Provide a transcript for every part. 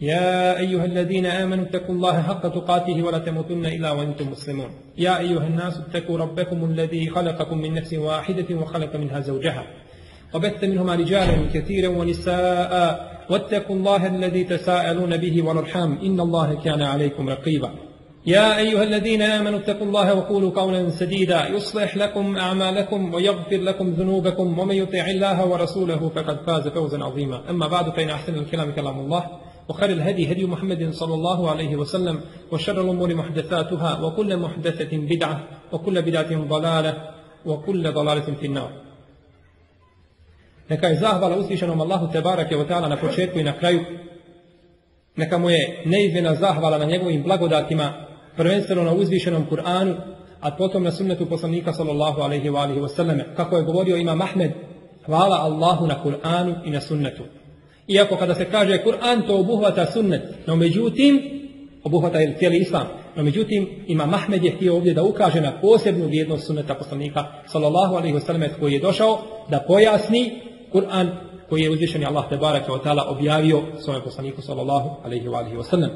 يا أيها الذين آمنوا اتقوا الله حق تقاته ولا تموتن إلا وأنتم مسلمون. يا أيها الناس اتقوا ربكم الذي خلقكم من نفس واحدة وخلق منها زوجها. وبث منهما رجالا كثيرا ونساء. واتقوا الله الذي تساءلون به والأرحام. إن الله كان عليكم رقيبا. يا أيها الذين آمنوا اتقوا الله وقولوا قولا سديدا. يصلح لكم أعمالكم ويغفر لكم ذنوبكم. ومن يطع الله ورسوله فقد فاز فوزا عظيما. أما بعد فإن أحسن الكلام كلام الله. وخير الهدي هدي محمد صلى الله عليه وسلم وشر الأمور محدثاتها وكل محدثة بدعة وكل بدعة ضلالة وكل ضلالة في النار Neka je zahvala uzvišenom Allahu Tebarake wa ta'ala na početku i na kraju. Neka mu je neizmjena zahvala na njegovim blagodatima, prvenstveno na uzvišenom Kur'anu, a potom na sunnetu poslanika sallallahu alaihi wa alihi wasallam. Kako je govorio Imam Ahmed, hvala Allahu na Kur'anu i na sunnetu. Iako kada se kaže Kur'an to obuhvata sunnet, no međutim, obuhvata je cijeli islam, no međutim, ima Mahmed je htio ovdje da ukaže na posebnu vrijednost sunneta poslanika sallallahu alaihi wasallam koji je došao da pojasni Kur'an koji je uzvišeni Allah te baraka ta'ala objavio svome poslaniku sallallahu alaihi wa.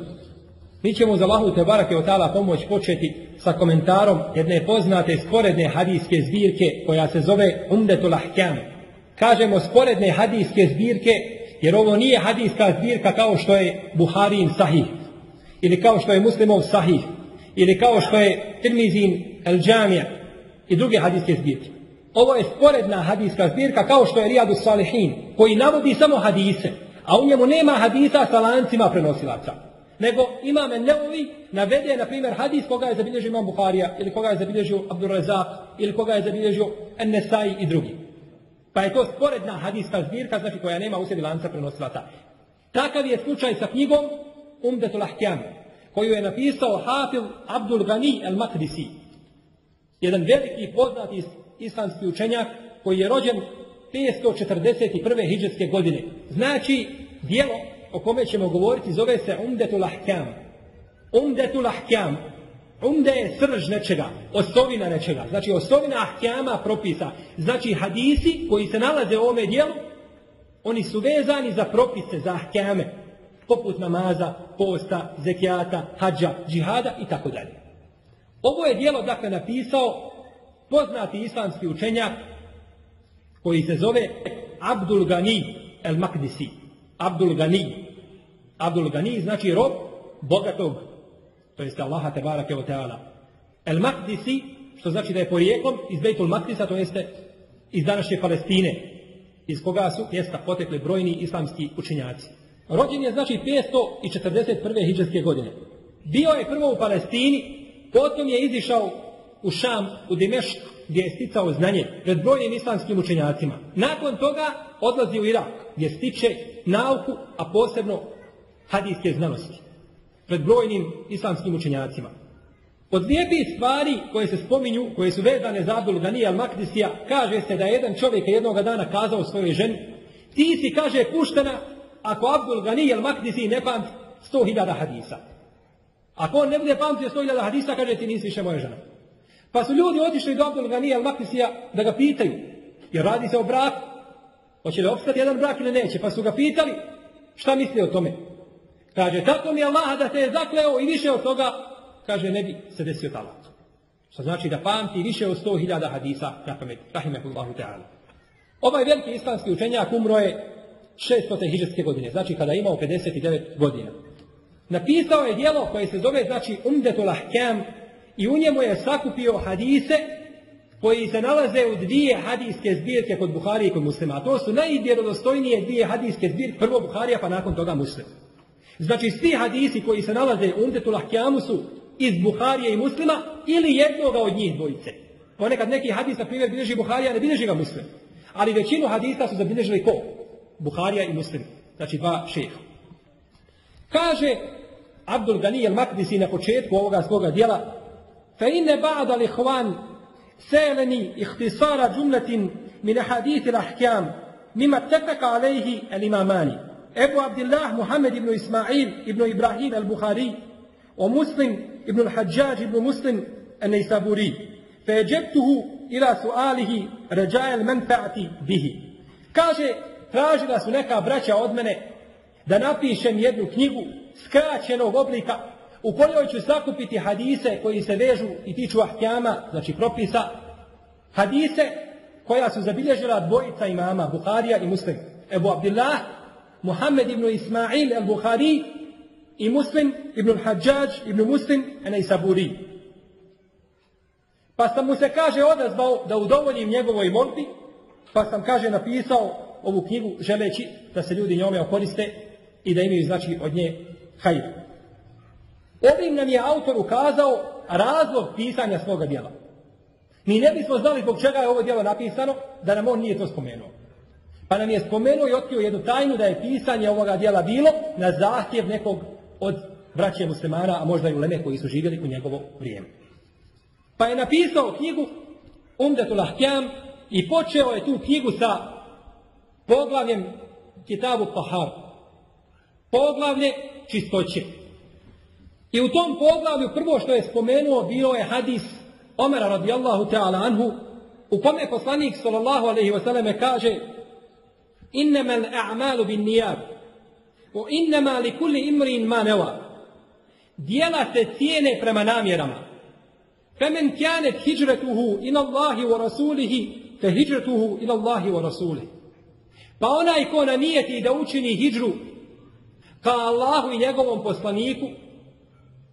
Mi ćemo za Allahu te barake wa ta'ala pomoć početi sa komentarom jedne poznate sporedne hadijske zbirke koja se zove Umdetul Ahkam. Kažemo sporedne hadijske zbirke jer ovo nije hadijska zbirka kao što je Buharin sahih ili kao što je Muslimov sahih ili kao što je Tirmizin el Džamija i druge hadijske zbirke. Ovo je sporedna hadijska zbirka kao što je Rijadu Salihin, koji navodi samo hadise, a u njemu nema hadisa sa lancima prenosilaca. Nego imam Neovi navede, na primjer, hadis koga je zabilježio Imam Buharija, ili koga je zabilježio Abdur Razak, ili koga je zabilježio Nesai i drugi. Pa je to sporedna hadijska zbirka, znači koja nema u sebi lanca prenosilaca. Takav je slučaj sa knjigom Umdetul Ahkam, koju je napisao Hafil Abdul Gani al-Makdisi. Jedan veliki poznati islamski učenjak koji je rođen 541. hijđarske godine. Znači, dijelo o kome ćemo govoriti zove se Umdetul Ahkam. Umdetul Ahkam. Umde je srž nečega, osovina nečega. Znači, osovina ahkama propisa. Znači, hadisi koji se nalaze u ovome dijelu, oni su vezani za propise, za ahkame. Poput namaza, posta, zekijata, hađa, džihada i tako dalje. Ovo je dijelo, dakle, napisao poznati islamski učenjak koji se zove Abdul Gani el Makdisi. Abdul Gani. Abdul Gani znači rob bogatog, to jeste Allaha tebarake wa ta'ala. El Makdisi, što znači da je porijeklom iz Bejtul Makdisa, to jeste iz današnje Palestine, iz koga su mjesta potekli brojni islamski učenjaci. Rođen je znači 541. hijđarske godine. Bio je prvo u Palestini, potom je izišao u Šam, u Dimešk, gdje je sticao znanje pred brojnim islamskim učenjacima. Nakon toga odlazi u Irak, gdje stiče nauku, a posebno hadijske znanosti. Pred brojnim islamskim učenjacima. Od lijepih stvari koje se spominju, koje su vezane za Abdul Ganija al-Makdisija, kaže se da je jedan čovjek jednoga dana kazao svojoj ženi, ti si, kaže, puštena ako Abdul Ganija al-Makdisi ne pamti 100.000 hadisa. Ako on ne bude pamtio 100.000 hadisa, kaže ti nisi više moja žena. Pa su ljudi otišli do Abdul Ganija al-Makdisija da ga pitaju, jer radi se o braku. Hoće li opstati jedan brak ili neće? Pa su ga pitali, šta misli o tome? Kaže, tako mi je Allah da te je zakleo i više od toga, kaže, ne bi se desio talak. Što znači da pamti više od 100.000 hadisa na pamet. Rahimehullahu ta'ala. Ovaj veliki islamski učenjak umro je 600. hiđarske godine, znači kada je imao 59 godina. Napisao je dijelo koje se zove, znači, Umdetul Ahkam i u njemu je sakupio hadise koji se nalaze u dvije hadijske zbirke kod Buharije i kod muslima. A to su najvjerodostojnije dvije hadijske zbirke, prvo Buharija pa nakon toga muslim. Znači svi hadisi koji se nalaze u Umdetul Ahkjamu su iz Buharije i Muslima ili jednoga od njih dvojice. Ponekad neki hadis, na primjer, bilježi Buharija, ne bilježi ga Muslim. Ali većinu hadisa su zabilježili ko? Buharija i Muslim. Znači dva šeha. Kaže Abdul Gani el Makdisi na početku ovoga svoga dijela Fe inne ba'd al ihvan seleni ihtisara džumletin min hadith al mima tefeka alejhi al imamani. عبد الله محمد بن إسماعيل بن إبراهيم البخاري ومسلم بن الحجاج بن مسلم النيسابوري فأجبته إلى سؤاله رجاء المنفعة به kaže tražila su neka braća od mene da napišem jednu knjigu skraćenog oblika u kojoj ću sakupiti hadise koji se vežu i tiču ahkjama, znači propisa, hadise koja su zabilježila dvojica imama, Buharija i Muslim. Ebu Abdillah, Muhammed ibn Ismail al-Buhari i Muslim ibn al-Hajjaj ibn Muslim i Saburi. Pa sam mu se, kaže, odazvao da udovoljim njegovoj molbi, pa sam, kaže, napisao ovu knjigu želeći da se ljudi njome okoriste i da imaju, znači, od nje hajr. Ovim nam je autor ukazao razlog pisanja svoga djela. Mi ne bismo znali zbog čega je ovo djelo napisano, da nam on nije to spomenuo. Pa nam je spomenuo i otkrio jednu tajnu da je pisanje ovoga djela bilo na zahtjev nekog od braće muslimana, a možda i uleme koji su živjeli u njegovo vrijeme. Pa je napisao knjigu Umdetul Ahkam i počeo je tu knjigu sa poglavljem Kitabu Pahar. Poglavlje čistoće. I u tom poglavlju prvo što je spomenuo bilo je hadis Omera radijallahu ta'ala anhu u kome poslanik sallallahu alaihi wasallam kaže innama l'a'malu bin nijab o innama li kulli imrin ma neva dijela se cijene prema namjerama femen kjanet hijretuhu ila Allahi wa rasulihi fe hijretuhu ila Allahi wa rasulihi pa onaj ko namijeti da učini hijđru ka Allahu i njegovom poslaniku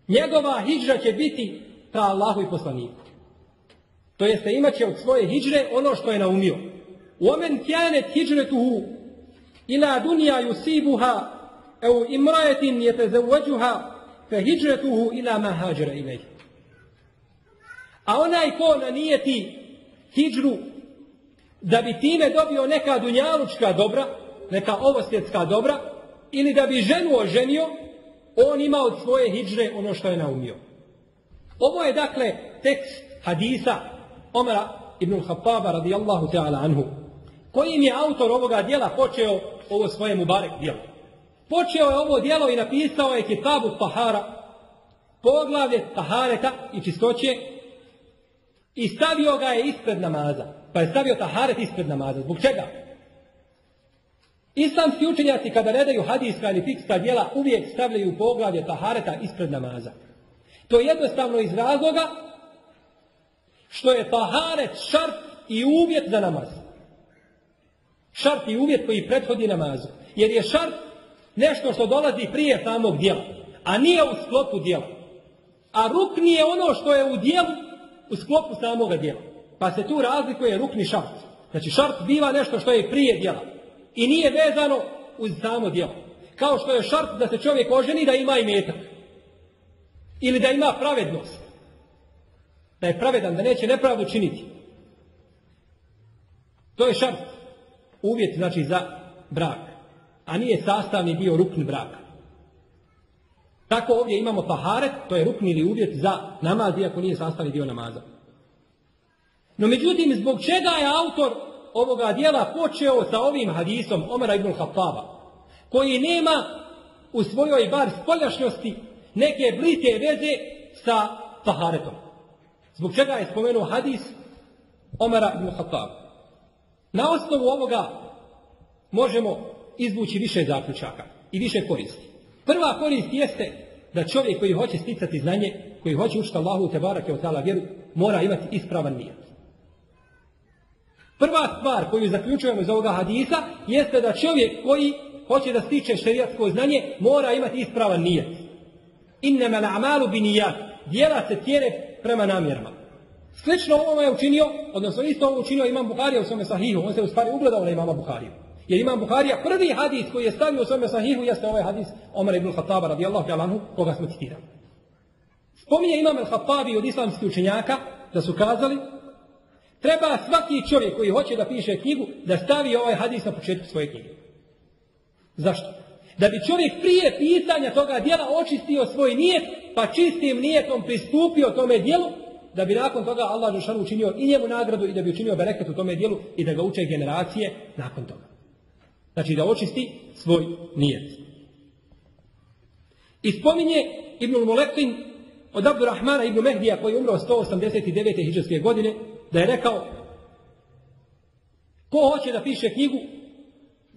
njegova hijđra će biti ka Allahu i poslaniku. To jeste imat će od svoje hijđre ono što je naumio. Kjanet hijđretuhu ila dunja yusibuha au imrajetin jetezevađuha fe hijđretuhu ila ma hađera ilaj. A onaj ko nanijeti hijđru da bi time dobio neka dunjalučka dobra, neka ovosvjetska dobra, ili da bi ženu oženio, on ima od svoje hijđre ono što je naumio. Ovo je dakle tekst hadisa Omara ibn Khattaba radijallahu ta'ala anhu, kojim je autor ovoga dijela počeo ovo svoje mubarek dijelo. Počeo je ovo dijelo i napisao je Kitabu Tahara, poglavlje Tahareta i čistoće, i stavio ga je ispred namaza. Pa je stavio Taharet ispred namaza. Zbog čega? Islamski učenjaci kada ne daju hadijska ili fikska djela uvijek stavljaju poglavlje tahareta ispred namaza. To je jednostavno iz razloga što je taharet šart i uvjet za namaz. Šart i uvjet koji prethodi namazu. Jer je šart nešto što dolazi prije samog djela, a nije u sklopu djela. A rukni je ono što je u djelu u sklopu samoga djela. Pa se tu razlikuje rukni šart. Znači šart biva nešto što je prije djela. I nije vezano uz samo djelo. Kao što je šart da se čovjek oženi da ima i metak. Ili da ima pravednost. Da je pravedan, da neće nepravdu činiti. To je šart. Uvjet znači za brak. A nije sastavni dio rukni braka. Tako ovdje imamo taharet, to je rukni ili uvjet za namaz, iako nije sastavni dio namaza. No međutim, zbog čega je autor ovoga dijela počeo sa ovim hadisom Omara ibn Khattaba, koji nema u svojoj bar spoljašnjosti neke blite veze sa taharetom. Zbog čega je spomenuo hadis Omara ibn Khattaba. Na osnovu ovoga možemo izvući više zaključaka i više koristi. Prva korist jeste da čovjek koji hoće sticati znanje, koji hoće učiti Allahu te barake od tala vjeru, mora imati ispravan nijet. Prva stvar koju zaključujemo iz ovoga hadisa jeste da čovjek koji hoće da stiče šerijatsko znanje mora imati ispravan nijet. Innama l'amalu bi nijat. Dijela se cijene prema namjerama. Slično ovo je učinio, odnosno isto ovo učinio Imam Buharija u svome sahihu. On se u stvari ugledao na imama Buhariju. Jer Imam Buharija prvi hadis koji je stavio u svome sahihu jeste ovaj hadis Omar ibn Khattaba radijallahu ta'ala anhu koga smo citirali. Spominje Imam al-Khattabi od islamskih učenjaka da su kazali Treba svaki čovjek koji hoće da piše knjigu da stavi ovaj hadis na početku svoje knjige. Zašto? Da bi čovjek prije pisanja toga dijela očistio svoj nijet, pa čistim nijetom pristupio tome dijelu, da bi nakon toga Allah Žešanu učinio i njemu nagradu i da bi učinio bereket u tome dijelu i da ga uče generacije nakon toga. Znači da očisti svoj nijet. I spominje Ibn Mulekin od Abdurrahmana Ibn Mehdija koji je umro 189. hiđarske godine da je rekao ko hoće da piše knjigu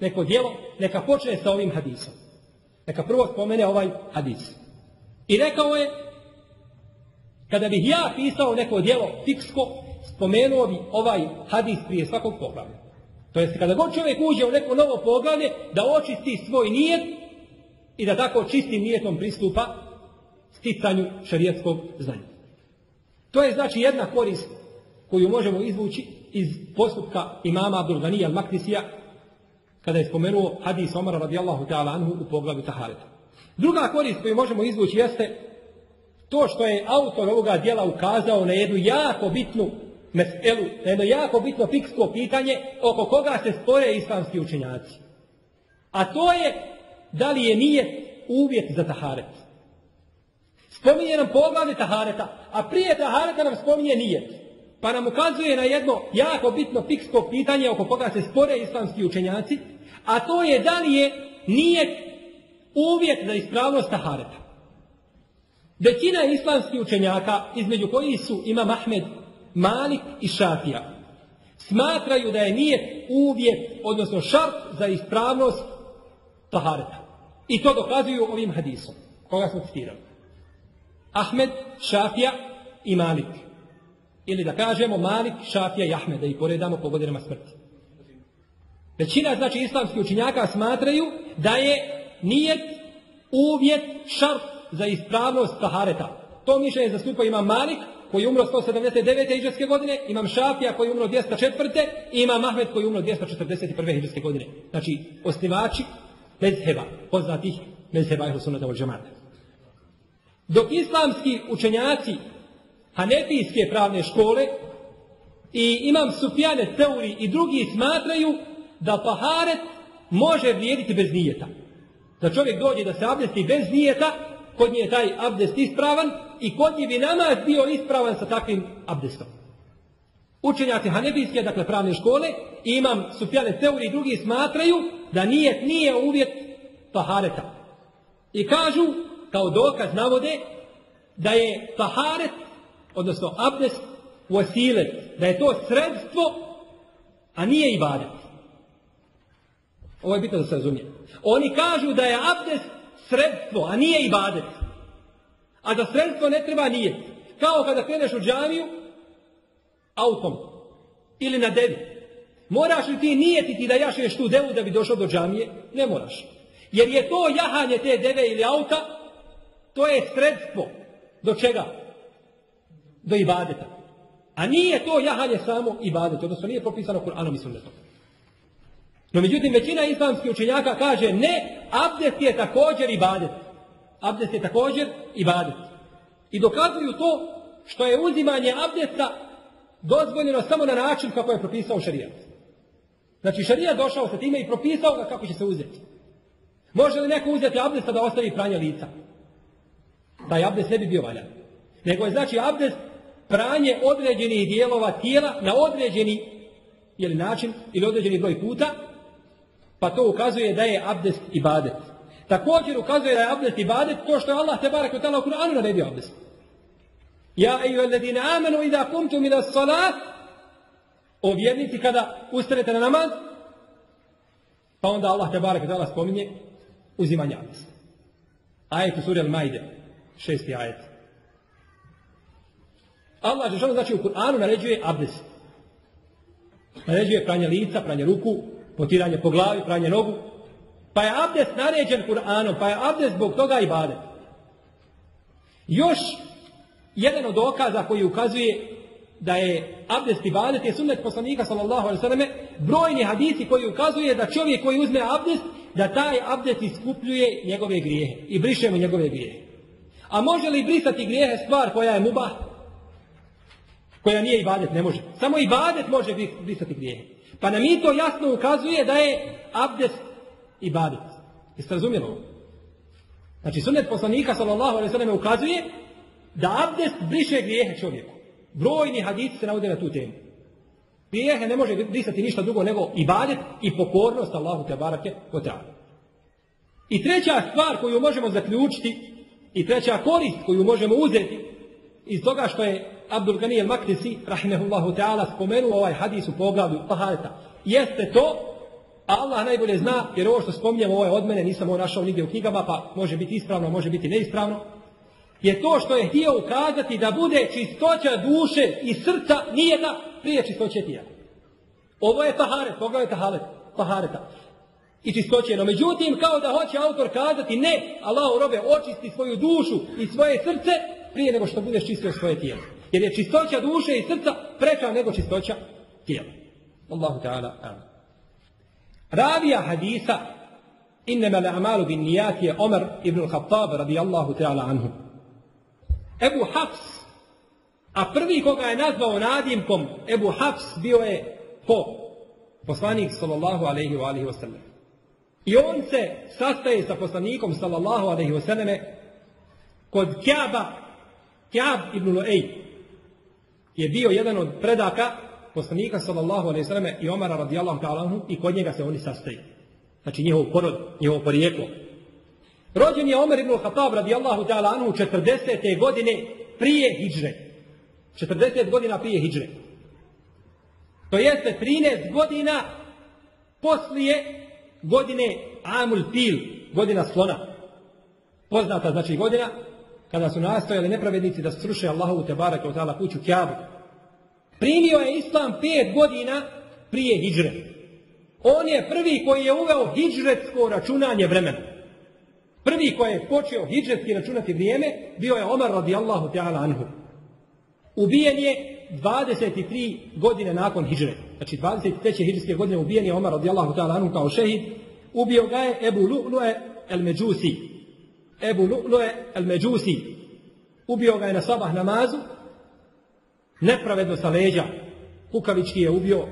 neko djelo, neka počne sa ovim hadisom. Neka prvo spomene ovaj hadis. I rekao je kada bih ja pisao neko djelo fiksko, spomenuo bi ovaj hadis prije svakog poglavlja. To jest kada god čovjek uđe u neko novo poglavlje, da očisti svoj nijet i da tako čistim nijetom pristupa sticanju šarijatskog znanja. To je znači jedna korist koju možemo izvući iz postupka imama Abdul Ghanija al-Maktisija kada je spomenuo hadis Omara radijallahu ta'ala anhu u poglavlju Tahareta. Druga korist koju možemo izvući jeste to što je autor ovoga dijela ukazao na jednu jako bitnu meselu, na jedno jako bitno fiksko pitanje oko koga se spore islamski učenjaci. A to je da li je nije uvjet za taharet. Spominje nam poglavlje tahareta, a prije tahareta nam spominje nijet. Pa nam ukazuje na jedno jako bitno fiksko pitanje oko koga se spore islamski učenjaci, a to je da li je nijet uvjet za ispravnost tahareta. Većina islamskih učenjaka, između kojih su Imam Ahmed, Malik i Šafija, smatraju da je nijet uvjet, odnosno šart za ispravnost tahareta. I to dokazuju ovim hadisom, koga smo citirali. Ahmed, Šafija i Malik. Ili da kažemo Malik, Šafija i Ahmed, da ih poredamo po godinama smrti. Većina, znači, islamskih učinjaka smatraju da je nijet uvjet šart za ispravnost tahareta. To mišljenje zastupa imam Malik, koji je umro 179. iđarske godine, imam Šafija koji je umro 204. i imam Mahmed koji je umro 241. iđarske godine. Znači, osnivači mezheba, poznatih mezheba ihlu sunnata od. Dok islamski učenjaci Hanefijske pravne škole i imam Sufjane Teuri i drugi smatraju da paharet može vrijediti bez nijeta. Da čovjek dođe da se abdesti bez nijeta, kod nje je taj abdest ispravan i kod nje bi namaz bio ispravan sa takvim abdestom. Učenjaci Hanefijske, dakle pravne škole, imam Sufjane Teuri i drugi smatraju da nijet nije uvjet tahareta. I kažu, kao dokaz navode, da je taharet, odnosno abdest, wasilet, da je to sredstvo, a nije ibadet. Ovo je bitno da se razumije. Oni kažu da je abdest sredstvo, a nije ibadet. A da sredstvo ne treba nije. Kao kada kreneš u džamiju autom ili na devi. Moraš li ti nijetiti da jašeš tu devu da bi došao do džamije? Ne moraš. Jer je to jahanje te deve ili auta, to je sredstvo. Do čega? Do ibadeta. A nije to jahanje samo ibadet, odnosno nije propisano Kur'anom i sunnetom. No međutim, većina islamskih učenjaka kaže ne, abdest je također ibadet. Abdest je također ibadet. I dokazuju to što je uzimanje abdesta dozvoljeno samo na način kako je propisao šarijat. Znači šarijat došao sa time i propisao ga kako će se uzeti. Može li neko uzeti abdesta da ostavi pranje lica? Taj abdest ne bi bio valjan. Nego je znači abdest pranje određenih dijelova tijela na određeni jeli, način ili određeni broj puta, pa to ukazuje da je abdest ibadet. Također ukazuje da je abdest ibadet to što je Allah te barek u Kur'anu naredio abdest. Ja eju alladine amanu i da kumtum ila salat o vjernici kada ustanete na namaz pa onda Allah te barek u tala spominje uzimanje abdesta. Ajet u suri Al-Majde, šesti ajet. Allah je znači u Kur'anu naređuje abdest. Naređuje pranje lica, pranje ruku, potiranje po glavi, pranje nogu. Pa je abdest naređen Kur'anom, pa je abdest zbog toga i bade. Još jedan od dokaza koji ukazuje da je abdest i badet je sunnet poslanika sallallahu alaihi sallam brojni hadisi koji ukazuje da čovjek koji uzme abdest da taj abdest iskupljuje njegove grijehe i briše mu njegove grijehe. A može li brisati grijehe stvar koja je mubah? Koja nije ibadet, ne može. Samo ibadet može brisati grijehe. Pa nam i to jasno ukazuje da je abdest ibadet. Jeste razumjeli ovo? Znači, sunnet poslanika, sallallahu alaihi sallam, ukazuje da abdest briše grijehe čovjeku. Brojni hadisi se navode na tu temu. Grijehe ne može brisati ništa drugo nego ibadet i pokornost Allahu te barake o I treća stvar koju možemo zaključiti i treća korist koju možemo uzeti iz toga što je Abdul Gani al-Maktisi, rahimehullahu ta'ala, spomenuo ovaj hadis u poglavlju Tahareta, jeste to, a Allah najbolje zna, jer ovo što spominjem, ovo je od mene, nisam ovo našao nigdje u knjigama, pa može biti ispravno, može biti neispravno, je to što je htio ukazati da bude čistoća duše i srca nijeda prije čistoće tijela. Ovo je taharet, pogledaj taharet, tahareta. I čistoće. No međutim, kao da hoće autor kazati, ne, Allah robe, očisti svoju dušu i svoje srce prije nego što budeš čistio svoje tijelo. Jer je čistoća duše i srca preča nego čistoća tijela. Allahu ta'ala. Ravija hadisa Innama amalu bin nijati je Omer ibn al-Khattab radijallahu ta'ala anhu. Ebu Hafs, a prvi koga je nazvao nadimkom Ebu Hafs bio je ko? Poslanik sallallahu alaihi wa alihi wasallam. I on se sastaje sa poslanikom sallallahu alaihi wasallam kod Kjaba, Kjab ibn Lu'ej je bio jedan od predaka poslanika sallallahu alaihi wasallam i Omara radijallahu ta'ala i kod njega se oni sastaju. Znači njihov porod, njihovo porijeklo. Rođen je Omer ibn Khattab radijallahu ta'ala anhu 40. godine prije hijđre. 40 godina prije hijđre. To jeste 13 godina poslije godine Amul Pil, godina slona. Poznata znači godina kada su nastojali nepravednici da sruše Allahovu te barake od ta'ala kuću Kjabu. Primio je Islam pet godina prije hijđre. On je prvi koji je uveo hijđretsko računanje vremena. Prvi koji je počeo hijđetski računati vrijeme bio je Omar radijallahu ta'ala anhu. Ubijen je 23 godine nakon hijđre. Znači 23. hijđarske godine ubijen je Omar radijallahu ta'ala anhu kao šehid. Ubio ga je Ebu Lu'lu'e el Međusi. Ebu Lu'lu'e el Međusi. Ubio ga je na sabah namazu. Nepravedno sa leđa. Kukavički je ubio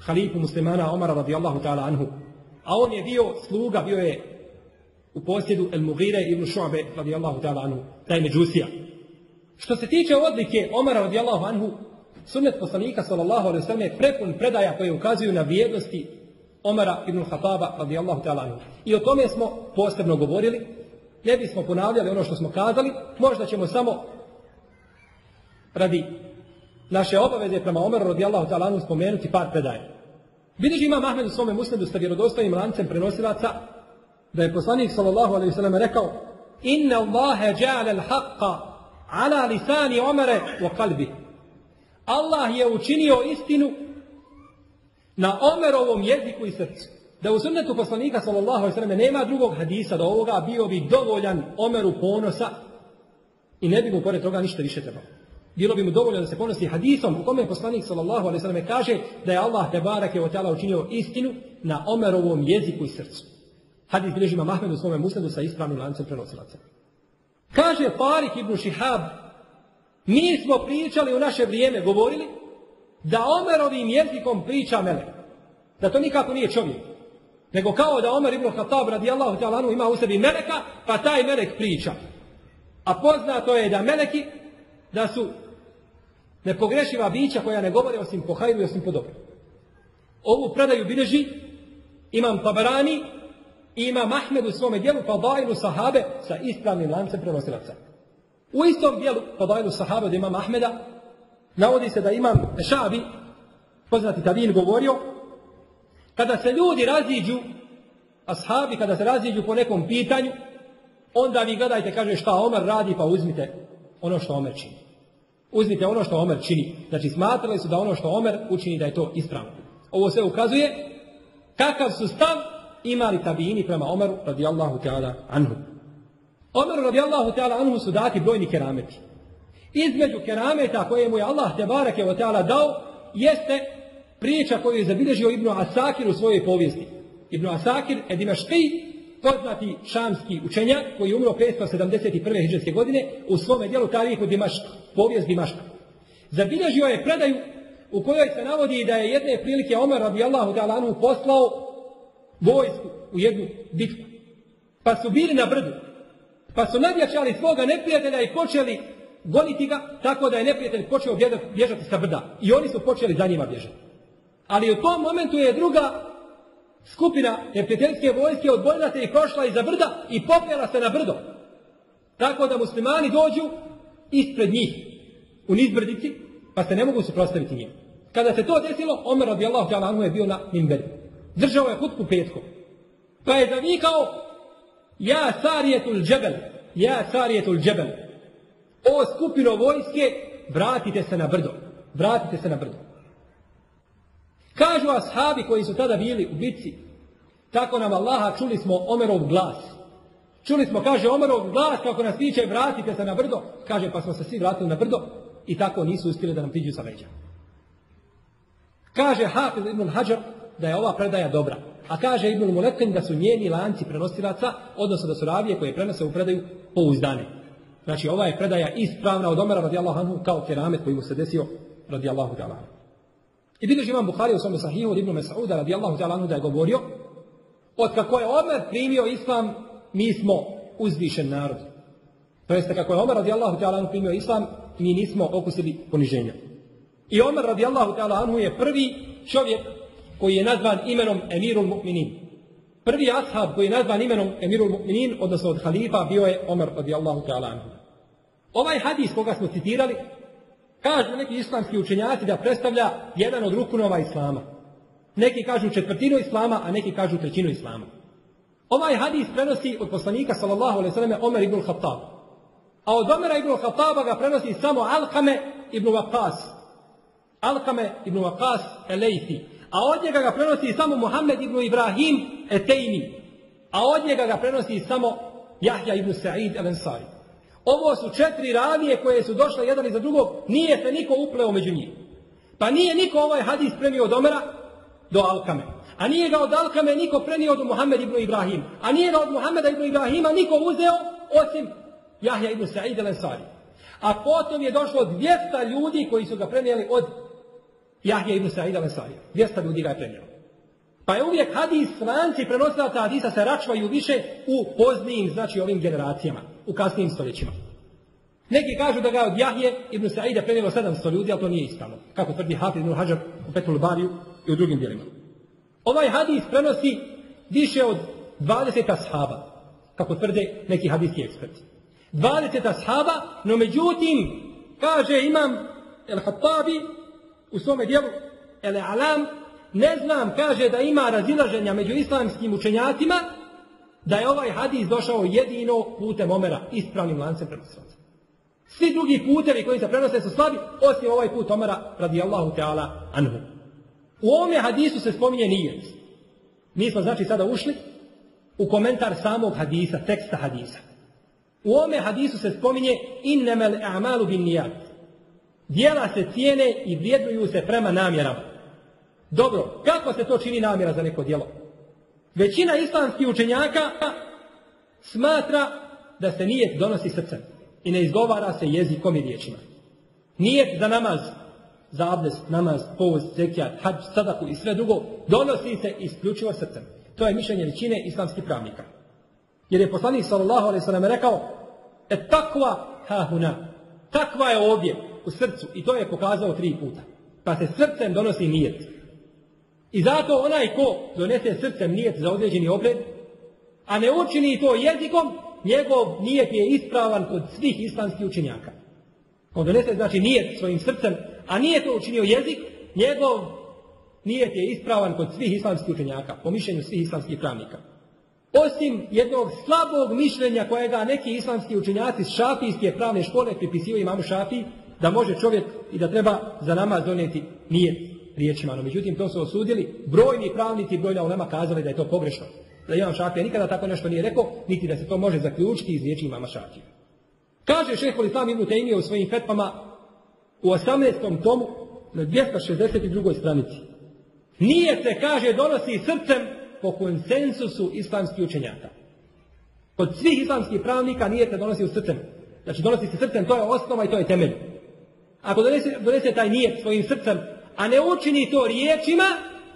halifu muslimana Omara radijallahu ta'ala anhu. A on je bio sluga, bio je u posjedu El Mugire ibn Šuabe radijallahu ta'ala anhu, taj međusija. Što se tiče odlike Omara radijallahu anhu, sunnet poslanika sallallahu alaihi sallam je prepun predaja koje ukazuju na vrijednosti Omara ibn Hataba radijallahu ta'ala anhu. I o tome smo posebno govorili, ne bismo ponavljali ono što smo kazali, možda ćemo samo radi naše obaveze prema Omeru radijallahu ta'ala spomenuti par predaja. Vidiš ima Mahmed u svome musnedu sa vjerodostojnim lancem prenosilaca da je poslanik sallallahu alejhi ve sellem rekao inna Allaha ja'ala al-haqqa ala lisani Umara wa qalbi Allah je učinio istinu na Omerovom jeziku i srcu. Da u sunnetu poslanika sallallahu alejhi nema drugog hadisa da ovoga bio bi dovoljan Omeru ponosa i ne bi mu pored toga ništa više trebalo. Bilo bi mu dovoljno da se ponosi hadisom u kome poslanik sallallahu alejhi ve kaže da je Allah te barake ve učinio istinu na Omerovom jeziku i srcu. Hadis bilježi ima Mahmed u svome musnedu sa ispravnim lancem prenosilaca. Kaže Farik ibn Šihab, mi smo pričali u naše vrijeme, govorili, da Omerovim jezikom priča melek. Da to nikako nije čovjek. Nego kao da Omer ibn Khattab radijallahu ta'ala ima u sebi meleka, pa taj melek priča. A poznato je da meleki, da su nepogrešiva bića koja ne govore osim po hajru i osim po dobro. Ovu predaju bilježi imam Tabarani ima Mahmed u svome dijelu Fadailu sahabe sa ispravnim lancem prenosilaca. U istom dijelu Fadailu sahabe od imam Ahmeda navodi se da imam Šabi, poznati tabin, govorio kada se ljudi raziđu, ashabi kada se raziđu po nekom pitanju, onda vi gledajte, kaže šta Omer radi, pa uzmite ono što Omer čini. Uzmite ono što Omer čini. Znači smatrali su da ono što Omer učini da je to ispravno. Ovo se ukazuje kakav su stav imali tabini prema Omeru radijallahu ta'ala anhu. Omeru radijallahu ta'ala anhu su dati brojni kerameti. Između kerameta koje mu je Allah te barake o ta'ala dao jeste priča koju je zabilježio Ibnu Asakir u svojoj povijesti. Ibnu Asakir je Dimaški, poznati šamski učenjak koji je umro 571. hijđarske godine u svome dijelu tarihu Dimašk, povijest Dimaška. Zabilježio je predaju u kojoj se navodi da je jedne prilike Omer radijallahu ta'ala poslao vojsku u jednu bitku. Pa su bili na brdu. Pa su nadjačali svoga neprijatelja i počeli goniti ga, tako da je neprijatelj počeo bježati sa brda. I oni su počeli za njima bježati. Ali u tom momentu je druga skupina neprijateljske vojske odbojila se i prošla iza brda i popjela se na brdo. Tako da muslimani dođu ispred njih u nizbrdici, pa se ne mogu suprotstaviti njim. Kada se to desilo, Omer radijallahu ta'ala je bio na minberu. Držao je hutku petkom. Pa je zavikao Ja sarijetul džebel, ja sarijetul džebel. O skupino vojske, vratite se na brdo. Vratite se na brdo. Kažu ashabi koji su tada bili u bitci, tako nam Allaha čuli smo Omerov glas. Čuli smo, kaže Omerov glas kako nas tiče, vratite se na brdo. Kaže, pa smo se svi vratili na brdo i tako nisu uspjeli da nam priđu sa leđa. Kaže Hafiz ibn Hajar da je ova predaja dobra. A kaže Ibn Mulekin da su njeni lanci prenosilaca, odnosno da su ravije koje prenose u predaju pouzdane. Znači ova je predaja ispravna od Omera radijallahu anhu kao keramet koji mu se desio radijallahu ta'ala. I bilježi imam Bukhari u svom sahihu od Ibn Mas'uda radijallahu ta'ala da je govorio od kako je Omer primio islam, mi smo uzvišen narod. To jeste kako je Omer radijallahu ta'ala primio islam, mi nismo okusili poniženja. I Omer radijallahu ta'ala anhu je prvi čovjek koji je nazvan imenom Emirul Mu'minin. Prvi ashab koji je nazvan imenom Emirul Mu'minin, odnosno od halifa, bio je Omer radijallahu ta'ala anhu. Ovaj hadis koga smo citirali, kažu neki islamski učenjaci da predstavlja jedan od rukunova Islama. Neki kažu četvrtinu Islama, a neki kažu trećinu Islama. Ovaj hadis prenosi od poslanika sallallahu alaihi sallam Omer ibn Khattab. A od Omera ibn Khattaba ga prenosi samo Alkame ibn Waqas. Alkame ibn Waqas Elejti. A od njega ga prenosi samo Muhammed ibn Ibrahim Etejni. A od njega ga prenosi samo Jahja ibn Sa'id el Ansari. Ovo su četiri ravije koje su došle jedan iza drugog, nije se niko upleo među njih. Pa nije niko ovaj hadis premio od Omera do Alkame. A nije ga od Alkame niko prenio od Muhammed ibn Ibrahim. A nije ga od Muhammeda ibn Ibrahima niko uzeo osim Jahja ibn Sa'id el Ansari. A potom je došlo 200 ljudi koji su ga prenijeli od Jahje ibn Sa'id al-Ansari. 200 ljudi ga je prenijelo. Pa je uvijek hadis, stranci prenosilaca hadisa se račvaju više u poznijim, znači ovim generacijama, u kasnijim stoljećima. Neki kažu da ga od Jahje ibn Sa'ida prenijelo 700 ljudi, ali to nije ispravno. Kako tvrdi Hafiz ibn Hajar u Petul Bariju i u drugim dijelima. Ovaj hadis prenosi više od 20 ashaba, kako tvrde neki hadijski eksperti. 20 ashaba, no međutim, kaže imam El-Hattabi, u svome dijelu Ele Alam, ne znam, kaže da ima razilaženja među islamskim učenjacima, da je ovaj hadis došao jedino putem Omera, ispravnim lancem prenosilaca. Svi drugi putevi koji se prenose su slabi, osim ovaj put Omera, radijallahu ta'ala anhu. U ovome hadisu se spominje nijet. Mi smo znači sada ušli u komentar samog hadisa, teksta hadisa. U ovome hadisu se spominje innemel a'malu bin nijat. Dijela se cijene i vrijednuju se prema namjerama. Dobro, kako se to čini namjera za neko djelo? Većina islamskih učenjaka smatra da se nijet donosi srcem i ne izgovara se jezikom i riječima. Nijet za namaz, za abdest, namaz, povoz, zekijat, hađ, sadaku i sve drugo donosi se isključivo srcem. To je mišljenje većine islamskih pravnika. Jer je poslanik sallallahu alejhi ve rekao: "Et takva ha huna." Takva je ovdje, u srcu. I to je pokazao tri puta. Pa se srcem donosi nijet. I zato onaj ko donese srcem nijet za određeni obred, a ne učini to jezikom, njegov nijet je ispravan kod svih islamskih učenjaka. On donese znači nijet svojim srcem, a nije to učinio jezik, njegov nijet je ispravan kod svih islamskih učenjaka, po mišljenju svih islamskih pravnika. Osim jednog slabog mišljenja kojega neki islamski učenjaci s šafijske pravne škole pripisivaju imamu šafiji, da može čovjek i da treba za namaz donijeti nije riječima. No, međutim, to su osudili brojni pravnici i brojna ulema kazali da je to pogrešno. Da imam šafija nikada tako nešto nije rekao, niti da se to može zaključiti iz riječi imama šafija. Kaže šehol Islam Ibn Taymije u svojim fetvama u 18. tomu na 262. stranici. Nije se, kaže, donosi srcem po konsensusu islamskih učenjaka. Kod svih islamskih pravnika nije se donosi u srcem. Znači donosi se srcem, to je osnova i to je temelj. Ako donese, donese taj nijet svojim srcem, a ne učini to riječima,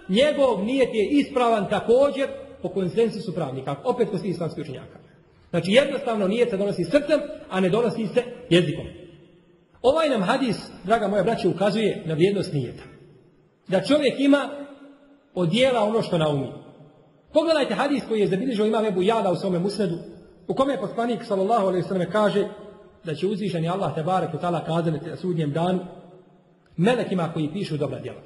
njegov nijet je ispravan također po konsensusu pravnika, opet ko islamskih učenjaka. Znači jednostavno nijet se donosi srcem, a ne donosi se jezikom. Ovaj nam hadis, draga moja braća, ukazuje na vrijednost nijeta. Da čovjek ima od dijela ono što naumi. Pogledajte hadis koji je zabilježio imam Ebu Jada u svome musnedu, u kome je poslanik sallallahu alaihi sallam kaže da će uzvišeni Allah te barek tala kazati sudnjem danu melekima koji pišu dobra djela.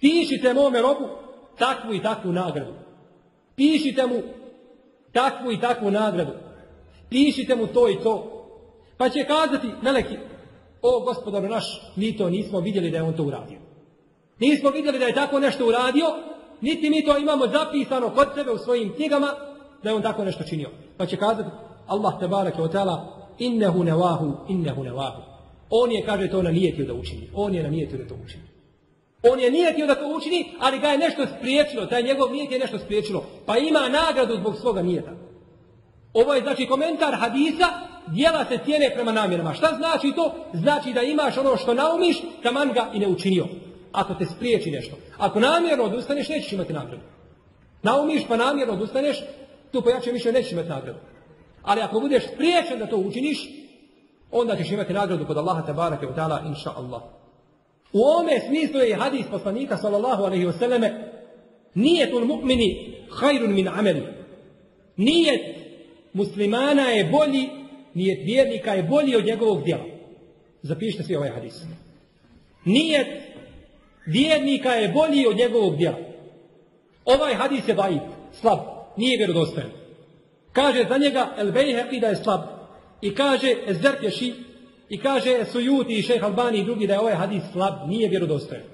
Pišite mome robu takvu i takvu nagradu. Pišite mu takvu i takvu nagradu. Pišite mu to i to. Pa će kazati meleki, o gospodaru naš, mi to nismo vidjeli da je on to uradio. Nismo vidjeli da je tako nešto uradio, niti mi to imamo zapisano kod sebe u svojim knjigama, da je on tako nešto činio. Pa će kazati, Allah te barake o tala, innehu nevahu, innehu nevahu. On je, kaže, to na nijetio da učini. On je na nijetio da to učini. On je nijetio da to učini, ali ga je nešto spriječilo. Taj njegov nijet je nešto spriječilo. Pa ima nagradu zbog svoga nijeta. Ovo je znači komentar hadisa, dijela se cijene prema namjerama. Šta znači to? Znači da imaš ono što naumiš, taman ga i ne učinio. Ako te spriječi nešto. Ako namjerno odustaneš, nećeš imati nagradu. Naumiš pa namjerno odustaneš, tu pojačuje više nećeš imati nagradu. Ali ako budeš spriječen da to učiniš, onda ćeš imati nagradu kod Allaha tabaraka wa ta'ala, inša Allah. U ome smislu je hadis poslanika sallallahu alaihi wasallame nijetul mu'mini hajrun min ameli. Nijet muslimana je bolji, nijet vjernika je bolji od njegovog djela. Zapišite svi ovaj hadis. Nijet vjernika je bolji od njegovog djela. Ovaj hadis je daif, slab, nije vjerodostojan. Kaže za njega El Bejheqi da je slab. I kaže Ezerkeši i kaže Sujuti i šejh Albani i drugi da je ovaj hadis slab, nije vjerodostojan.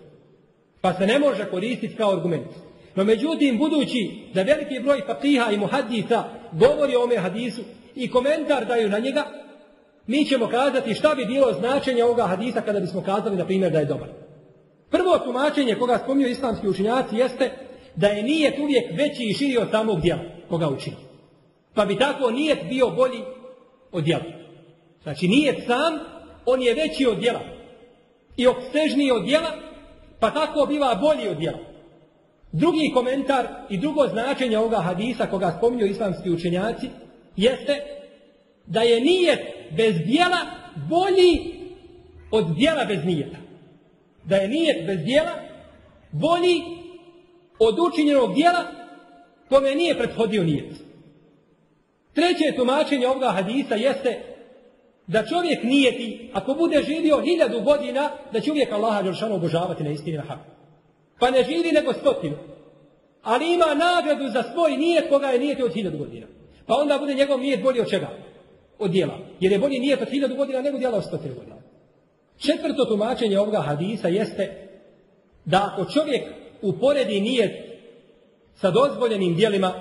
Pa se ne može koristiti kao argument. No međutim, budući da veliki broj fakiha i muhadisa govori o ome hadisu i komentar daju na njega, mi ćemo kazati šta bi bilo značenje ovoga hadisa kada bismo kazali, na primjer, da je dobar. Prvo tumačenje koga spominju islamski učinjaci jeste da je nijet uvijek veći i širi od samog djela koga učini. Pa bi tako nijet bio bolji od djela. Znači nijet sam, on je veći od djela. I opstežniji od djela, pa tako biva bolji od djela. Drugi komentar i drugo značenje ovoga hadisa koga spominju islamski učenjaci jeste da je nijet bez djela bolji od djela bez nijeta. Da je nijet bez djela bolji od učinjenog djela kome nije prethodio nijet. Treće tumačenje ovoga hadisa jeste da čovjek nijeti, ako bude živio hiljadu godina, da će uvijek Allaha Đelšanu obožavati na istini na haku. Pa ne živi nego stotinu. Ali ima nagradu za svoj nijet koga je nijeti od hiljadu godina. Pa onda bude njegov nijet bolji od čega? Od dijela. Jer je bolji nijet od hiljadu godina nego dijela od stotinu godina. Četvrto tumačenje ovoga hadisa jeste da ako čovjek uporedi nijet sa dozvoljenim dijelima,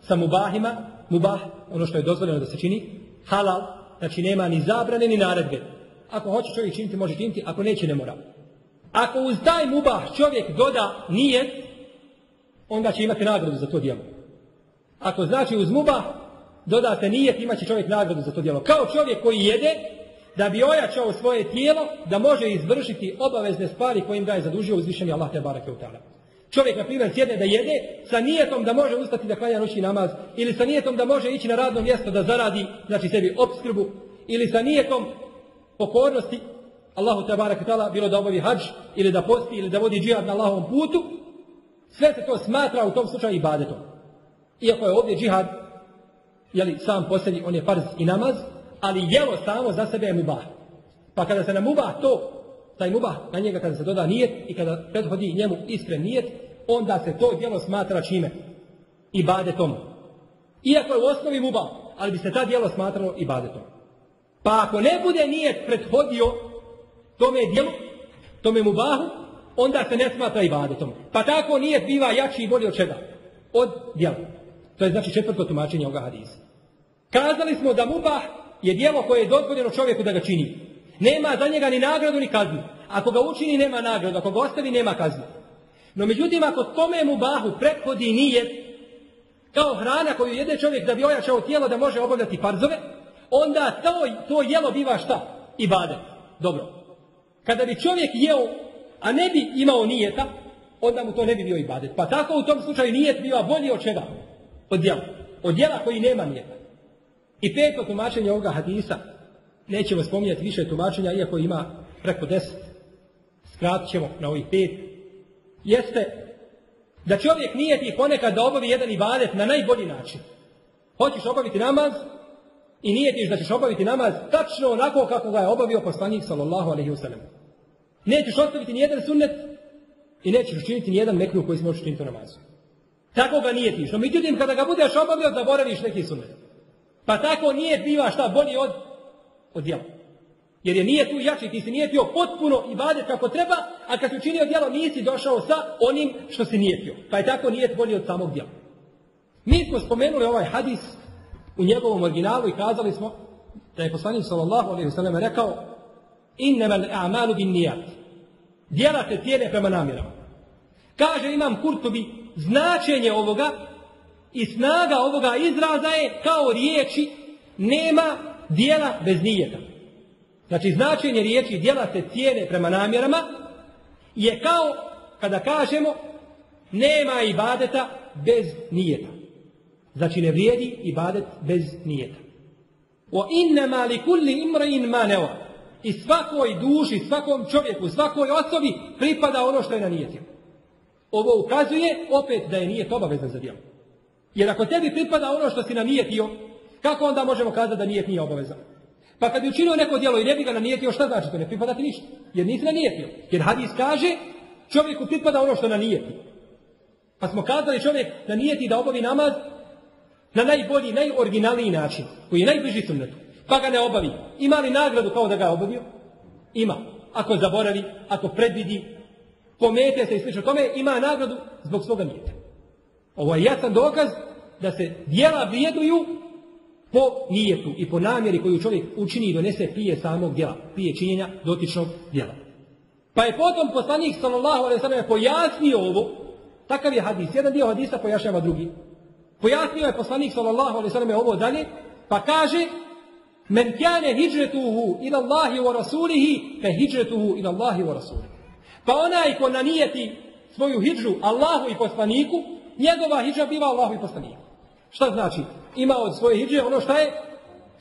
sa mubahima, mubah, ono što je dozvoljeno da se čini, halal, znači nema ni zabrane ni naredbe. Ako hoće čovjek činiti, može činiti, ako neće, ne mora. Ako uz taj mubah čovjek doda nijet, onda će imati nagradu za to djelo. Ako znači uz mubah dodate nijet, imat će čovjek nagradu za to djelo. Kao čovjek koji jede, da bi ojačao svoje tijelo, da može izvršiti obavezne stvari kojim ga je zadužio uzvišeni Allah te barake u. Čovjek, na primjer, sjedne da jede sa nijetom da može ustati da klanja noći namaz ili sa nijetom da može ići na radno mjesto da zaradi, znači sebi obskrbu ili sa nijetom pokornosti Allahu te barake ta'ala bilo da obavi hađ ili da posti ili da vodi džihad na Allahovom putu, sve se to smatra u tom slučaju ibadetom. Iako je ovdje džihad, jeli, sam posljednji, on je farz i namaz, ali jelo samo za sebe je mubah. Pa kada se na mubah to taj mubah, na njega kada se doda nijet i kada prethodi njemu iskren nijet, onda se to djelo smatra čime? Ibadetom. Iako je u osnovi mubah, ali bi se ta djelo smatralo ibadetom. Pa ako ne bude nijet prethodio tome djelu, tome mubahu, onda se ne smatra ibadetom. Pa tako nijet biva jači i bolji od čega? Od djela. To je znači četvrto tumačenje ovoga hadisa. Kazali smo da mubah je djelo koje je dozvoljeno čovjeku da ga čini. Nema za njega ni nagradu ni kaznu. Ako ga učini nema nagradu, ako ga ostavi nema kaznu. No međutim ako tome mu bahu prethodi nijet kao hrana koju jede čovjek da bi ojačao tijelo da može obavljati farzove, onda to, to jelo biva šta? I bade. Dobro. Kada bi čovjek jeo, a ne bi imao nijeta, onda mu to ne bi bio ibadet. Pa tako u tom slučaju nijet biva bolji od čega? Od djela. Od djela koji nema nijeta. I peto tumačenje ovoga hadisa, nećemo spominjati više tumačenja, iako ima preko deset, skratit ćemo na ovih pet, jeste da čovjek nijeti ponekad da obavi jedan ibadet na najbolji način. Hoćeš obaviti namaz i nijetiš da ćeš obaviti namaz tačno onako kako ga je obavio poslanik sallallahu alaihi wasallam. Nećeš ostaviti nijedan sunnet i nećeš učiniti nijedan mekru koji smo učiniti u namazu. Tako ga nijetiš. No međutim, kada ga budeš obavio, zaboraviš neki sunnet. Pa tako nije biva šta bolji od, od djela. Jer je nije tu jači, ti si nijetio potpuno i badet kako treba, a kad si učinio djelo nisi došao sa onim što si nijetio. Pa je tako nijet bolji od samog djela. Mi smo spomenuli ovaj hadis u njegovom originalu i kazali smo da je poslanik sallallahu alejhi ve sellem rekao innamal a'malu bin nijat. Djela se cijene prema namjerama. Kaže imam Kurtubi, značenje ovoga i snaga ovoga izraza je kao riječi nema dijela bez nijeta. Znači značenje riječi dijela se cijene prema namjerama je kao kada kažemo nema ibadeta bez nijeta. Znači ne vrijedi ibadet bez nijeta. O innama li kulli imrain ma neva. I svakoj duši, svakom čovjeku, svakoj osobi pripada ono što je na nijetio. Ovo ukazuje opet da je nijet obavezan za djelo. Jer ako tebi pripada ono što si nanijetio, kako onda možemo kazati da nijet nije obavezan? Pa kad bi učinio neko djelo i ne bi ga nanijetio, šta znači to? Ne pripada ti ništa. Jer nisi nanijetio. Jer hadis kaže, čovjeku pripada ono što nanijeti. Pa smo kazali čovjek nanijeti da obavi namaz na najbolji, najoriginalniji način, koji je najbliži sunnetu. Pa ga ne obavi. Ima li nagradu kao da ga je obavio? Ima. Ako zaboravi, ako predvidi, pomete se i slično tome, ima nagradu zbog svoga nijeta. Ovo je jasan dokaz da se dijela vrijeduju po nijetu i po namjeri koju čovjek učini i donese prije samog djela, prije činjenja dotičnog djela. Pa je potom poslanik sallallahu alejhi ve sellem pojasnio ovo, takav je hadis, jedan dio hadisa pojašnjava drugi. Pojasnio je poslanik sallallahu alejhi ve sellem ovo dalje, pa kaže: "Men kana hijratuhu ila Allahi wa rasulihi, fa hijratuhu ila Allahi wa rasulihi." Pa onaj ko nanijeti svoju hidžu Allahu i poslaniku, njegova hidža biva Allahu i poslaniku. Šta znači? Ima od svoje hidže ono šta je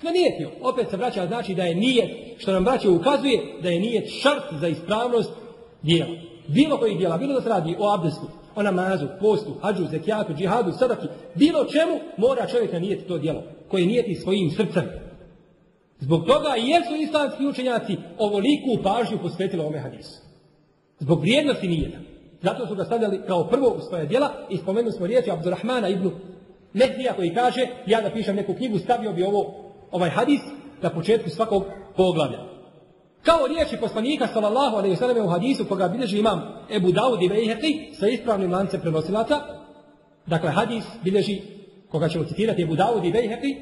nanijetio. Opet se vraća znači da je nijet, što nam vraća ukazuje da je nijet šart za ispravnost dijela. Bilo kojih dijela, bilo da se radi o abdestu, o namazu, postu, hađu, zekijatu, džihadu, sadaki, bilo čemu mora čovjek nanijeti to dijelo, koje nijeti svojim srcem. Zbog toga jesu islamski učenjaci ovoliku pažnju posvetili ome hadisu. Zbog vrijednosti nijeta. Zato su ga stavljali kao prvo u svoje djela i spomenuli smo riječi Abdurrahmana ibn Mehdija koji kaže ja da pišem neku knjigu stavio bi ovo ovaj hadis na početku svakog poglavlja. Kao riječi poslanika sallallahu alejhi ve sellem u hadisu koga bilježi imam Ebu Daud i Bejheki sa ispravnim lancem prenosilaca. Dakle hadis bilježi koga ćemo citirati Ebu Daud i Bejheki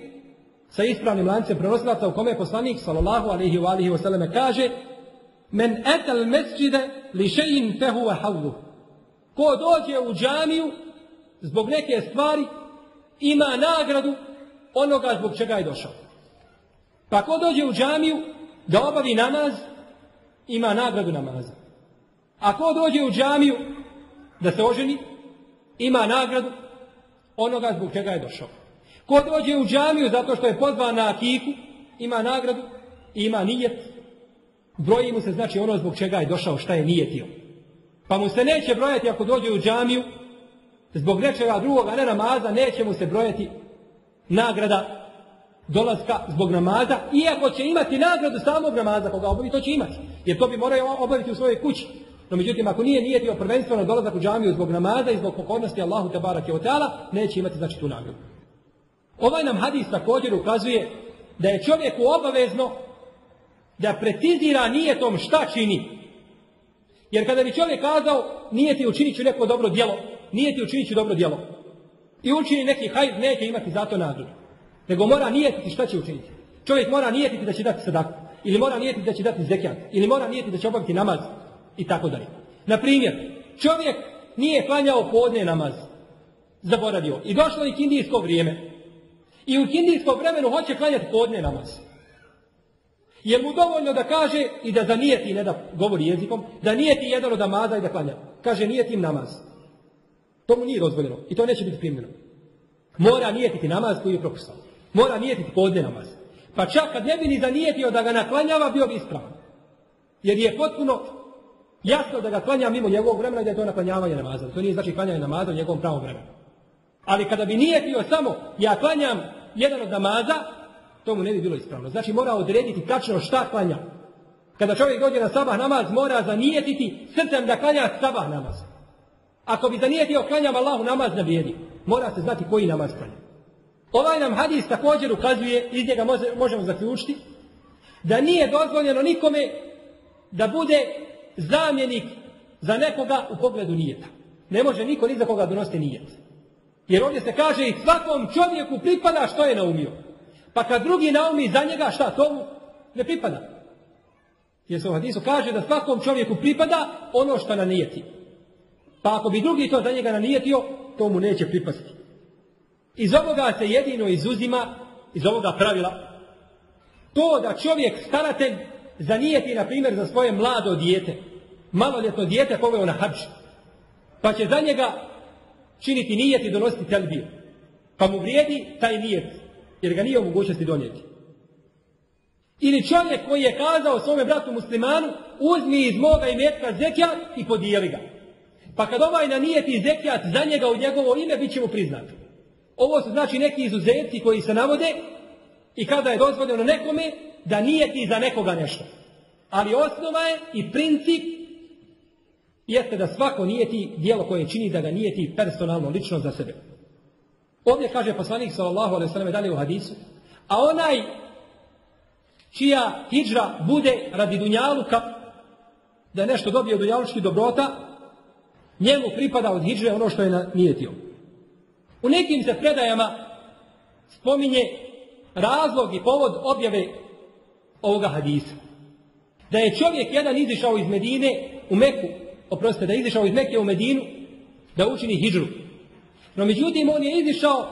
sa ispravnim lancem prenosilaca u kome poslanik sallallahu alejhi ve alihi ve sellem kaže Men etal mesđide li še'in fehuve havlu. Ko dođe u džamiju zbog neke stvari, ima nagradu onoga zbog čega je došao. Pa ko dođe u džamiju da obavi namaz, ima nagradu namaza. A ko dođe u džamiju da se oženi, ima nagradu onoga zbog čega je došao. Ko dođe u džamiju zato što je pozvan na akiku, ima nagradu i ima nijet broji mu se znači ono zbog čega je došao, šta je nijetio. Pa mu se neće brojati ako dođe u džamiju, zbog nečega drugoga, ne namaza, neće mu se brojati nagrada dolaska zbog namaza, iako će imati nagradu samog namaza koga obavi, to će imati. Jer to bi morao obaviti u svojoj kući. No međutim, ako nije nijetio prvenstveno dolazak u džamiju zbog namaza i zbog pokornosti Allahu te barake od neće imati znači tu nagradu. Ovaj nam hadis također ukazuje da je čovjeku obavezno da precizira nijetom šta čini. Jer kada bi čovjek kazao, nije ti učinit ću neko dobro djelo, nije ti učinit ću dobro djelo. I učini neki hajz, neće imati zato nagradu. Nego mora nijetiti šta će učiniti. Čovjek mora nijetiti da će dati sadaku. Ili mora nijetiti da će dati zekijat. Ili mora nijetiti da će obaviti namaz. I tako dalje. Na primjer, čovjek nije klanjao podne namaz. Zaboravio. I došlo je kindijsko vrijeme. I u kindijskom vremenu hoće klanjati podne namaz. Je mu dovoljno da kaže i da zanijeti, ne da govori jezikom, da nijeti jedan od namaza i da klanja. Kaže nijetim namaz. To mu nije dozvoljeno i to neće biti primljeno. Mora nijetiti namaz koji je propustao. Mora nijetiti podne namaz. Pa čak kad ne bi ni zanijetio da ga naklanjava, bio bi ispravan. Jer je potpuno jasno da ga klanja mimo njegovog vremena i da je to naklanjavanje namaza. To nije znači klanjanje namaza u njegovom pravom vremenu. Ali kada bi nijetio samo ja klanjam jedan od namaza, to mu ne bi bilo ispravno. Znači mora odrediti tačno šta klanja. Kada čovjek dođe na sabah namaz, mora zanijetiti srcem da klanja sabah namaz. Ako bi zanijetio klanjam Allahu namaz na bijedi, mora se znati koji namaz klanja. Ovaj nam hadis također ukazuje, iz njega možemo zaključiti, da nije dozvoljeno nikome da bude zamjenik za nekoga u pogledu nijeta. Ne može niko ni za koga donositi nijet. Jer ovdje se kaže i svakom čovjeku pripada što je naumio. Pa kad drugi naumi za njega, šta to mu ne pripada. Jer se u hadisu kaže da svakom čovjeku pripada ono što nanijeti. Pa ako bi drugi to za njega nanijetio, to mu neće pripasti. Iz ovoga se jedino izuzima, iz ovoga pravila, to da čovjek staratelj zanijeti, na primjer, za svoje mlado dijete, maloljetno dijete poveo na hađ, pa će za njega činiti nijet i donositi telbiju. Pa mu vrijedi taj nijet, jer ga nije u mogućnosti donijeti. Ili čovjek koji je kazao svome bratu muslimanu, uzmi iz moga imetka zekijat i podijeli ga. Pa kad ovaj nanijeti zekijat za njega u njegovo ime, bit će mu. Ovo su znači neki izuzetci koji se navode i kada je dozvoljeno nekome da nijeti za nekoga nešto. Ali osnova je i princip jeste da svako nijeti dijelo koje čini da ga nijeti personalno, lično za sebe. Ovdje kaže poslanik sallallahu alejhi ve dalje u hadisu, a onaj čija hidžra bude radi dunjaluka, da nešto dobije od dunjalučkih dobrota, njemu pripada od hidžre ono što je nijetio. U nekim se predajama spominje razlog i povod objave ovoga hadisa. Da je čovjek jedan izišao iz Medine u Meku, oprostite, da je izišao iz Meke u Medinu, da učini hidžru. No međutim, on je izišao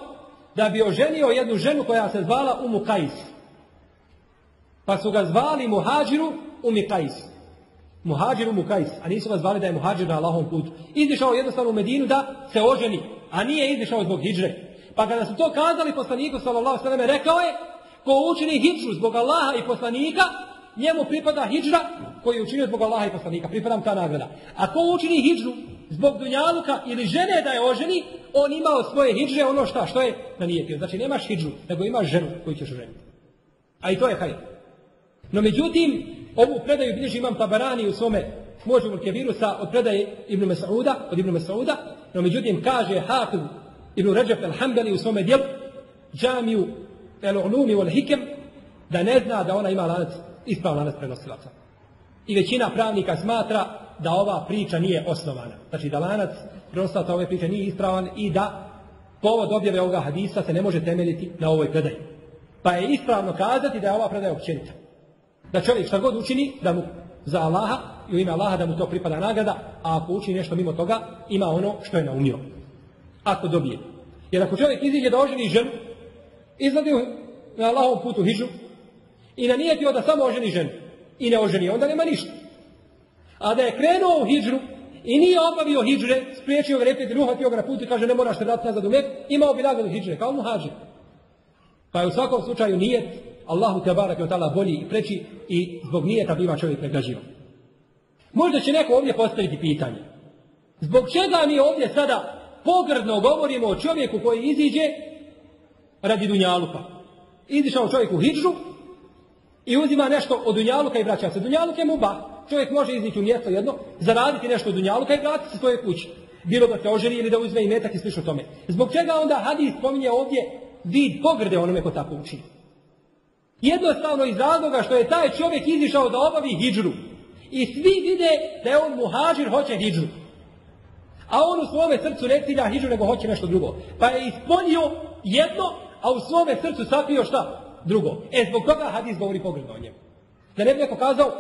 da bi oženio jednu ženu koja se zvala Umu Kajs. Pa su ga zvali Muhađiru Umi Kajs. Muhađir Umu Kajs, a nisu ga zvali da je Muhađir na Allahom putu. Izišao jednostavno u Medinu da se oženi, a nije izišao zbog hidžre. Pa kada su to kazali poslaniku sallallahu sallam rekao je ko učini hidžu zbog Allaha i poslanika, njemu pripada hidžra koji je učinio zbog Allaha i poslanika. Pripadam ta nagrada. A ko učini hidžu zbog dunjaluka ili žene da je oženi, on imao svoje hidže, ono šta, što je nanijetio. Znači nemaš hidžu, nego imaš ženu koju ćeš oženiti. A i to je hajr. No međutim, ovu predaju bilježi imam Tabarani u svome možemo kebiru sa od predaje Ibn Mas'uda, od Ibn Mas'uda, no međutim kaže Hafiz Ibn Rajab al-Hambali u svome dijelu, džamiju el-ulumi wal hikem, da ne zna da ona ima lanac, ispravan lanac prenosilaca. I većina pravnika smatra da ova priča nije osnovana. Znači da lanac prenosilaca ove priče nije ispravan i da povod objave ovoga hadisa se ne može temeljiti na ovoj predaji. Pa je ispravno kazati da je ova predaja općenita. Da čovjek šta god učini, da mu za Allaha i u ime Allaha da mu to pripada nagrada, a ako učini nešto mimo toga, ima ono što je naumio. Ako dobije. Jer ako čovjek iziđe da oženi ženu, izvadi na Allahovom putu hižu i nanijetio da samo oženi ženu i ne oženi, onda nema ništa. A da je krenuo u hijđru i nije obavio hijđre, spriječio ga repeti, ruhatio ga na putu i kaže ne moraš se vratiti nazad u Mek, imao bi nagradu hijđre, kao muhađir. Pa je u svakom slučaju nijet Allahu te barak ta'ala bolji i preći i zbog nijeta biva čovjek pregažio. Možda će neko ovdje postaviti pitanje. Zbog čega mi ovdje sada pogrdno govorimo o čovjeku koji iziđe radi dunjaluka? Izišao čovjek u hidžu i uzima nešto od dunjaluka i vraća se. Dunjaluk je muba. Čovjek može izići u mjesto jedno, zaraditi nešto od dunjaluka i vratiti se svoje kući. Bilo da se oženi ili da uzme i metak i slično tome. Zbog čega onda hadis spominje ovdje vid pogrde onome ko tako učini? Jednostavno iz razloga što je taj čovjek izišao da obavi hidžru. I svi vide da je on muhađir, hoće hidžru. A on u svome srcu ne cilja hidžru, nego hoće nešto drugo. Pa je ispunio jedno, a u svome srcu sakrio šta? Drugo. E, zbog toga hadis govori pogredno o njemu. Da ne bi neko kazao,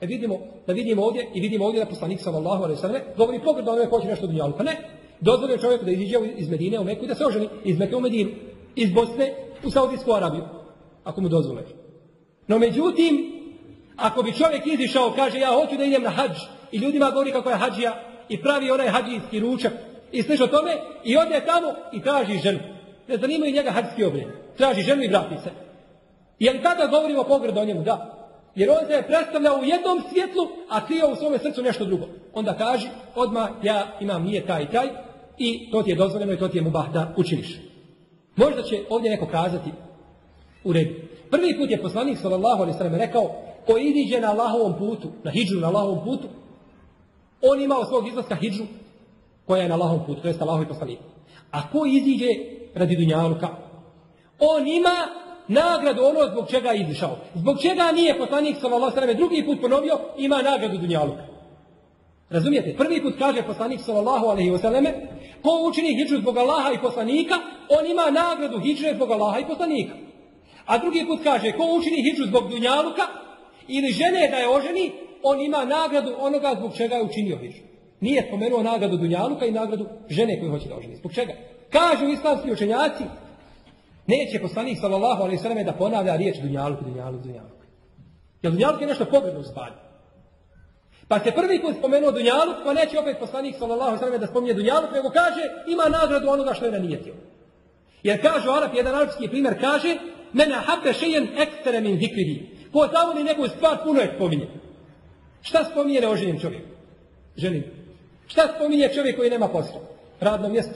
e vidimo, da vidimo ovdje i vidimo ovdje da poslanik sallallahu alejhi ve sellem govori pogrdno onome hoće nešto dunjalu. Pa ne, dozvolio čovjeku da iziđe iz Medine u Meku i da se oženi iz Meke u Medinu, iz Bosne u Saudijsku Arabiju ako mu dozvole. No međutim, ako bi čovjek izišao, kaže ja hoću da idem na hađ i ljudima govori kako je hađija i pravi onaj hađijski ručak i slično tome i ode tamo i traži ženu. Ne zanimaju njega hadski obrijed. Traži ženu i vrati se. Jer tada govorimo pogrd o njemu? Da. Jer on se je predstavljao u jednom svjetlu, a krio u svome srcu nešto drugo. Onda kaži, odmah ja imam nije taj i taj i to ti je dozvoljeno i to ti je mubah da učiniš. Možda će ovdje neko kazati u redu. Prvi put je poslanik sallallahu alejhi ve rekao ko iziđe na Allahovom putu, na hidžu na Allahovom putu, on ima od svog izlaska hidžu koja je na Allahovom putu, to je Allahovi poslanik. A ko iziđe radi dunjaluka, on ima nagradu ono zbog čega je izišao. Zbog čega nije poslanik sallallahu alejhi drugi put ponovio ima nagradu dunjaluka. Razumijete? Prvi put kaže poslanik sallallahu alejhi ve ko učini hidžu zbog Allaha i poslanika, on ima nagradu hidže zbog Allaha i poslanika. A drugi put kaže, ko učini hidžu zbog dunjaluka ili žene da je oženi, on ima nagradu onoga zbog čega je učinio hidžu. Nije spomenuo nagradu dunjaluka i nagradu žene koju hoće da oženi. Zbog čega? Kažu islamski učenjaci, neće poslanik sallallahu alejhi ve da ponavlja riječ dunjaluk, dunjaluk, dunjaluk. Jer dunjaluk je nešto pogledno stvari. Pa se prvi put spomenuo dunjaluk, pa neće opet poslanik sallallahu alejhi da spominje dunjaluk, nego kaže ima nagradu onoga što je nanijetio. Jer kažu Arap, jedan arapski primjer kaže, mene habbe šejen ekstere min zikrihi. Ko zavoli neku stvar, puno je spominje. Šta spominje neoženjen čovjek? Ženim. Šta spominje čovjek koji nema posla? Radno mjesto.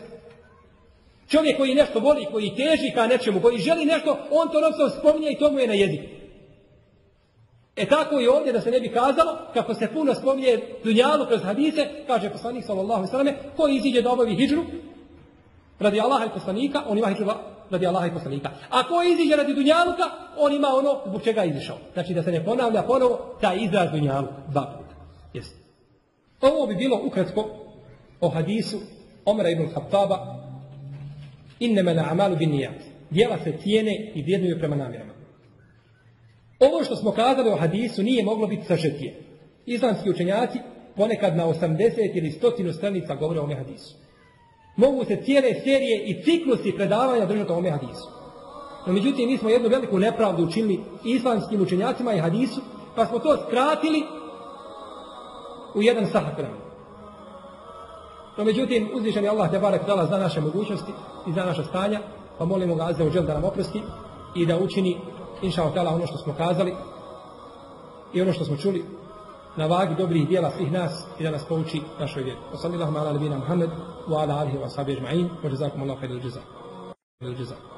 Čovjek koji nešto voli, koji teži ka nečemu, koji želi nešto, on to rovstvo spominje i to mu je na jeziku. E tako i ovdje da se ne bi kazalo, kako se puno spominje dunjalu kroz hadise, kaže poslanik sallallahu sallam, ko iziđe da obavi hijđru, radi Allaha i poslanika, on ima hijđru radi Allaha i poslanika. A ko iziđe radi dunjaluka, on ima ono zbog čega je izišao. Znači da se ne ponavlja ponovo taj izraz dunjaluk dva puta. Ovo bi bilo ukratko o hadisu Omara ibn Khattaba Inneme na amalu bin nijat. Djela se cijene i vjednuju prema namjerama. Ovo što smo kazali o hadisu nije moglo biti sažetije. Islamski učenjaci ponekad na 80 ili 100 stranica govore o ome hadisu. Mogu se cijele serije i ciklusi predavanja držati o ome hadisu. No međutim, mi smo jednu veliku nepravdu učinili islamskim učenjacima i hadisu, pa smo to skratili u jedan sahat vremena. No međutim, uzvišen je Allah te barek dala za naše mogućnosti i za naša stanja, pa molimo ga Azza da nam oprosti i da učini, inša ono što smo kazali i ono što smo čuli na vagi dobrih dijela svih nas i da nas pouči našoj vjeri. Wa sallallahu ala nabina Muhammed wa ala alihi wa sahbihi ajma'in wa jazakum Allah khairul jaza.